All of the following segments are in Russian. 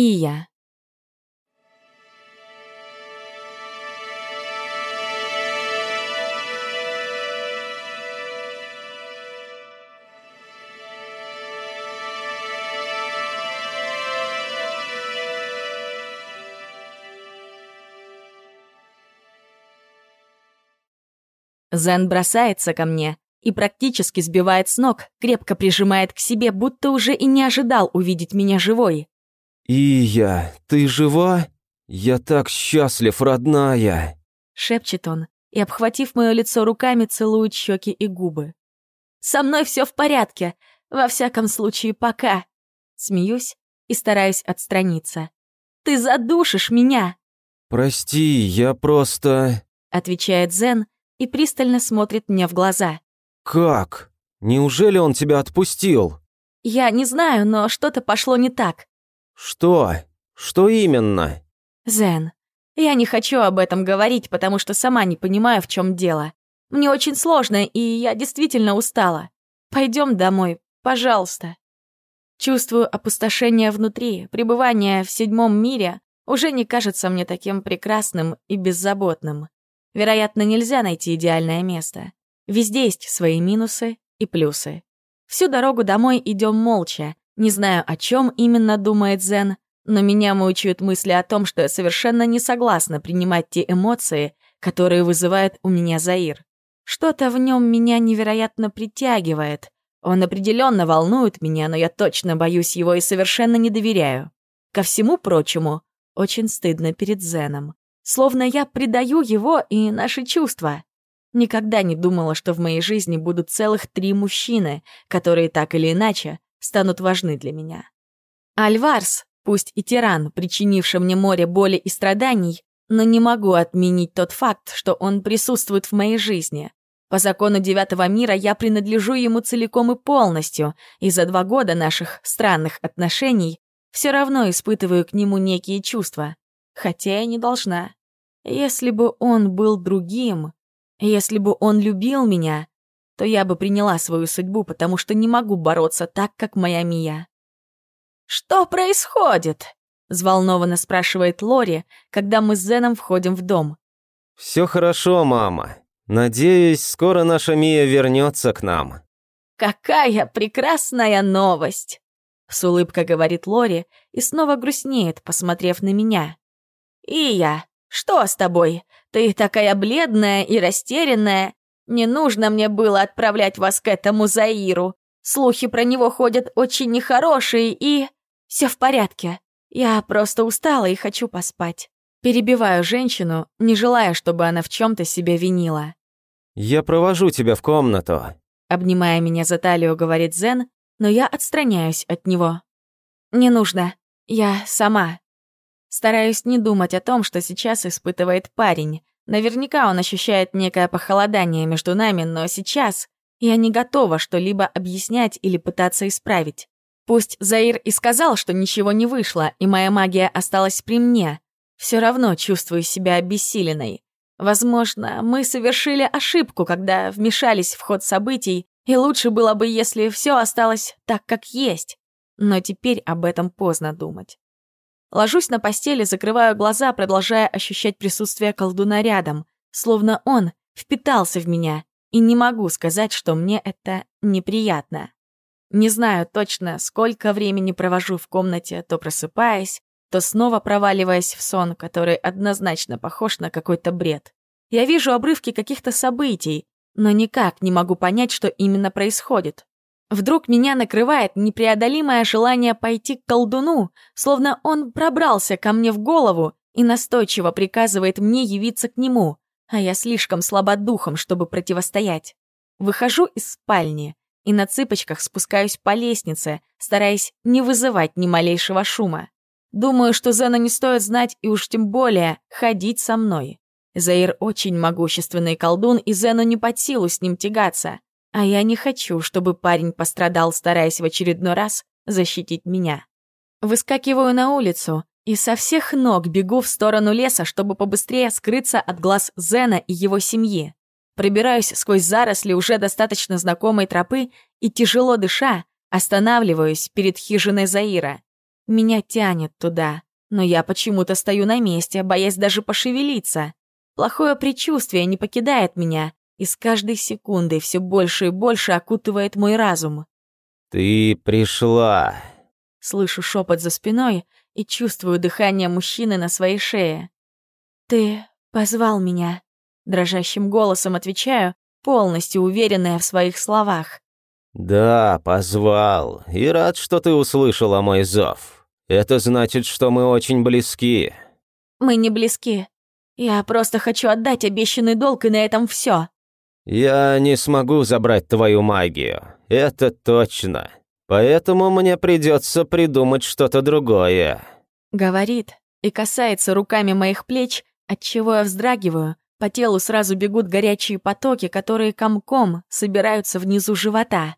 Ия. Зен бросается ко мне и практически сбивает с ног, крепко прижимает к себе, будто уже и не ожидал увидеть меня живой. «Ия, ты жива? Я так счастлив, родная!» Шепчет он и, обхватив мое лицо руками, целует щеки и губы. «Со мной все в порядке, во всяком случае, пока!» Смеюсь и стараюсь отстраниться. «Ты задушишь меня!» «Прости, я просто...» Отвечает Зен и пристально смотрит мне в глаза. «Как? Неужели он тебя отпустил?» «Я не знаю, но что-то пошло не так». «Что? Что именно?» «Зен, я не хочу об этом говорить, потому что сама не понимаю, в чем дело. Мне очень сложно, и я действительно устала. Пойдем домой, пожалуйста». Чувствую опустошение внутри, пребывание в седьмом мире уже не кажется мне таким прекрасным и беззаботным. Вероятно, нельзя найти идеальное место. Везде есть свои минусы и плюсы. Всю дорогу домой идем молча. Не знаю, о чем именно думает Зен, но меня мучают мысли о том, что я совершенно не согласна принимать те эмоции, которые вызывает у меня Заир. Что-то в нем меня невероятно притягивает. Он определенно волнует меня, но я точно боюсь его и совершенно не доверяю. Ко всему прочему, очень стыдно перед Зеном. Словно я предаю его и наши чувства. Никогда не думала, что в моей жизни будут целых три мужчины, которые так или иначе станут важны для меня. Альварс, пусть и тиран, причинивший мне море боли и страданий, но не могу отменить тот факт, что он присутствует в моей жизни. По закону девятого мира я принадлежу ему целиком и полностью, и за два года наших странных отношений все равно испытываю к нему некие чувства, хотя я не должна. Если бы он был другим, если бы он любил меня, то я бы приняла свою судьбу, потому что не могу бороться так, как моя Мия. «Что происходит?» — взволнованно спрашивает Лори, когда мы с Зеном входим в дом. «Все хорошо, мама. Надеюсь, скоро наша Мия вернется к нам». «Какая прекрасная новость!» — с улыбкой говорит Лори и снова грустнеет, посмотрев на меня. «Ия, что с тобой? Ты такая бледная и растерянная. Не нужно мне было отправлять вас к этому Заиру. Слухи про него ходят очень нехорошие и... Все в порядке. Я просто устала и хочу поспать. Перебиваю женщину, не желая, чтобы она в чем то себя винила. «Я провожу тебя в комнату», — обнимая меня за талию, говорит Зен, но я отстраняюсь от него. «Не нужно. Я сама». Стараюсь не думать о том, что сейчас испытывает парень. Наверняка он ощущает некое похолодание между нами, но сейчас я не готова что-либо объяснять или пытаться исправить. Пусть Заир и сказал, что ничего не вышло, и моя магия осталась при мне, все равно чувствую себя обессиленной. Возможно, мы совершили ошибку, когда вмешались в ход событий, и лучше было бы, если все осталось так, как есть. Но теперь об этом поздно думать. Ложусь на постели, закрываю глаза, продолжая ощущать присутствие колдуна рядом, словно он впитался в меня, и не могу сказать, что мне это неприятно. Не знаю точно, сколько времени провожу в комнате, то просыпаясь, то снова проваливаясь в сон, который однозначно похож на какой-то бред. Я вижу обрывки каких-то событий, но никак не могу понять, что именно происходит. Вдруг меня накрывает непреодолимое желание пойти к колдуну, словно он пробрался ко мне в голову и настойчиво приказывает мне явиться к нему, а я слишком слаба духом, чтобы противостоять. Выхожу из спальни и на цыпочках спускаюсь по лестнице, стараясь не вызывать ни малейшего шума. Думаю, что Зена не стоит знать и уж тем более ходить со мной. Заир очень могущественный колдун, и Зену не под силу с ним тягаться. А я не хочу, чтобы парень пострадал, стараясь в очередной раз защитить меня. Выскакиваю на улицу и со всех ног бегу в сторону леса, чтобы побыстрее скрыться от глаз Зена и его семьи. Пробираюсь сквозь заросли уже достаточно знакомой тропы и, тяжело дыша, останавливаюсь перед хижиной Заира. Меня тянет туда, но я почему-то стою на месте, боясь даже пошевелиться. Плохое предчувствие не покидает меня, и с каждой секундой все больше и больше окутывает мой разум. «Ты пришла!» Слышу шепот за спиной и чувствую дыхание мужчины на своей шее. «Ты позвал меня», — дрожащим голосом отвечаю, полностью уверенная в своих словах. «Да, позвал, и рад, что ты услышала мой зов. Это значит, что мы очень близки». «Мы не близки. Я просто хочу отдать обещанный долг, и на этом все. «Я не смогу забрать твою магию, это точно. Поэтому мне придется придумать что-то другое». Говорит и касается руками моих плеч, отчего я вздрагиваю, по телу сразу бегут горячие потоки, которые комком собираются внизу живота.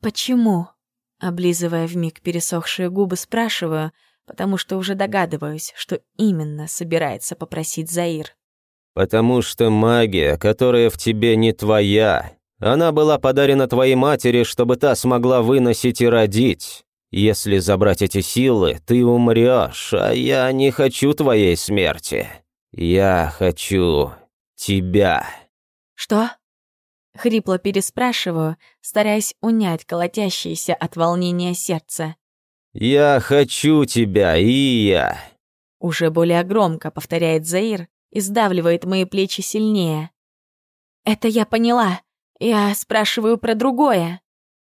«Почему?» Облизывая вмиг пересохшие губы, спрашиваю, потому что уже догадываюсь, что именно собирается попросить Заир. «Потому что магия, которая в тебе не твоя, она была подарена твоей матери, чтобы та смогла выносить и родить. Если забрать эти силы, ты умрешь, а я не хочу твоей смерти. Я хочу тебя». «Что?» Хрипло переспрашиваю, стараясь унять колотящееся от волнения сердце. «Я хочу тебя, и я!» Уже более громко повторяет Заир и сдавливает мои плечи сильнее. «Это я поняла. Я спрашиваю про другое.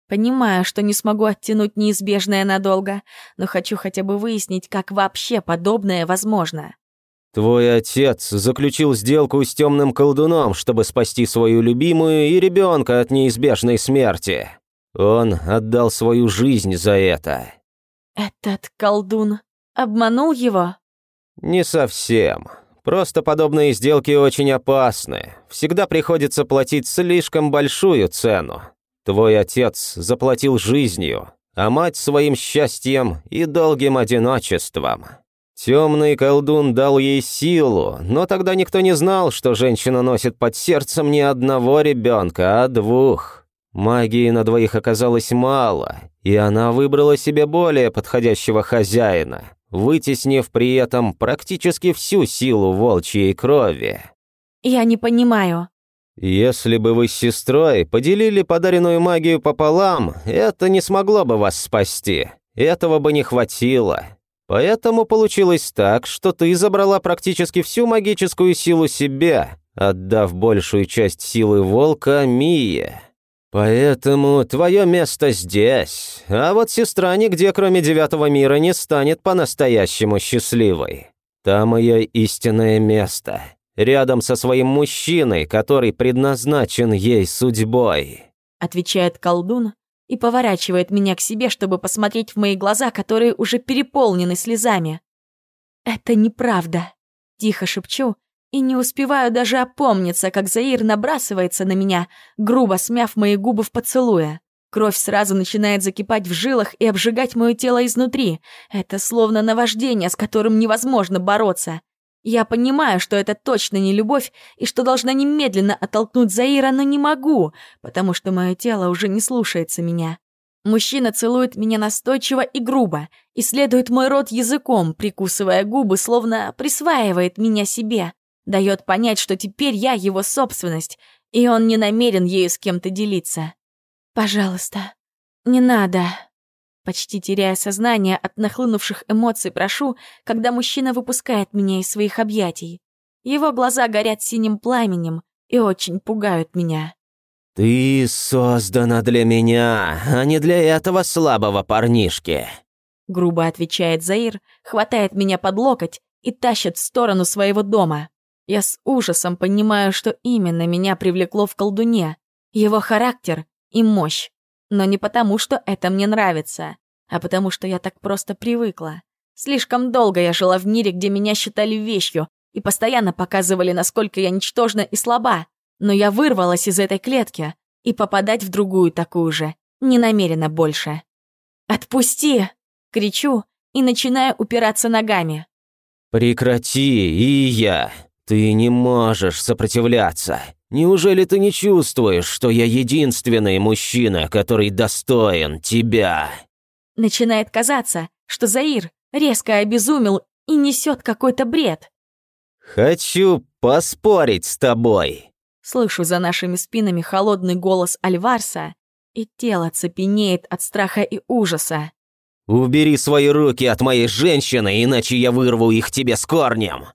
Понимаю, что не смогу оттянуть неизбежное надолго, но хочу хотя бы выяснить, как вообще подобное возможно». Твой отец заключил сделку с темным колдуном, чтобы спасти свою любимую и ребенка от неизбежной смерти. Он отдал свою жизнь за это. Этот колдун обманул его? Не совсем. Просто подобные сделки очень опасны. Всегда приходится платить слишком большую цену. Твой отец заплатил жизнью, а мать своим счастьем и долгим одиночеством. Темный колдун дал ей силу, но тогда никто не знал, что женщина носит под сердцем не одного ребенка, а двух. Магии на двоих оказалось мало, и она выбрала себе более подходящего хозяина, вытеснив при этом практически всю силу волчьей крови. «Я не понимаю». «Если бы вы с сестрой поделили подаренную магию пополам, это не смогло бы вас спасти. Этого бы не хватило. Поэтому получилось так, что ты забрала практически всю магическую силу себе, отдав большую часть силы волка Мие. Поэтому твое место здесь, а вот сестра нигде, кроме девятого мира, не станет по-настоящему счастливой. Там ее истинное место, рядом со своим мужчиной, который предназначен ей судьбой. Отвечает колдун, и поворачивает меня к себе, чтобы посмотреть в мои глаза, которые уже переполнены слезами. «Это неправда», — тихо шепчу, и не успеваю даже опомниться, как Заир набрасывается на меня, грубо смяв мои губы в поцелуя. Кровь сразу начинает закипать в жилах и обжигать мое тело изнутри. Это словно наваждение, с которым невозможно бороться. Я понимаю, что это точно не любовь, и что должна немедленно оттолкнуть Заира, но не могу, потому что мое тело уже не слушается меня. Мужчина целует меня настойчиво и грубо, исследует мой рот языком, прикусывая губы, словно присваивает меня себе, дает понять, что теперь я его собственность, и он не намерен ею с кем-то делиться. «Пожалуйста, не надо», Почти теряя сознание от нахлынувших эмоций, прошу, когда мужчина выпускает меня из своих объятий. Его глаза горят синим пламенем и очень пугают меня. «Ты создана для меня, а не для этого слабого парнишки», грубо отвечает Заир, хватает меня под локоть и тащит в сторону своего дома. Я с ужасом понимаю, что именно меня привлекло в колдуне, его характер и мощь. Но не потому, что это мне нравится, а потому, что я так просто привыкла. Слишком долго я жила в мире, где меня считали вещью и постоянно показывали, насколько я ничтожна и слаба. Но я вырвалась из этой клетки и попадать в другую такую же не намерена больше. «Отпусти!» — кричу и начинаю упираться ногами. «Прекрати, и я!» «Ты не можешь сопротивляться. Неужели ты не чувствуешь, что я единственный мужчина, который достоин тебя?» Начинает казаться, что Заир резко обезумел и несет какой-то бред. «Хочу поспорить с тобой!» Слышу за нашими спинами холодный голос Альварса, и тело цепенеет от страха и ужаса. «Убери свои руки от моей женщины, иначе я вырву их тебе с корнем!»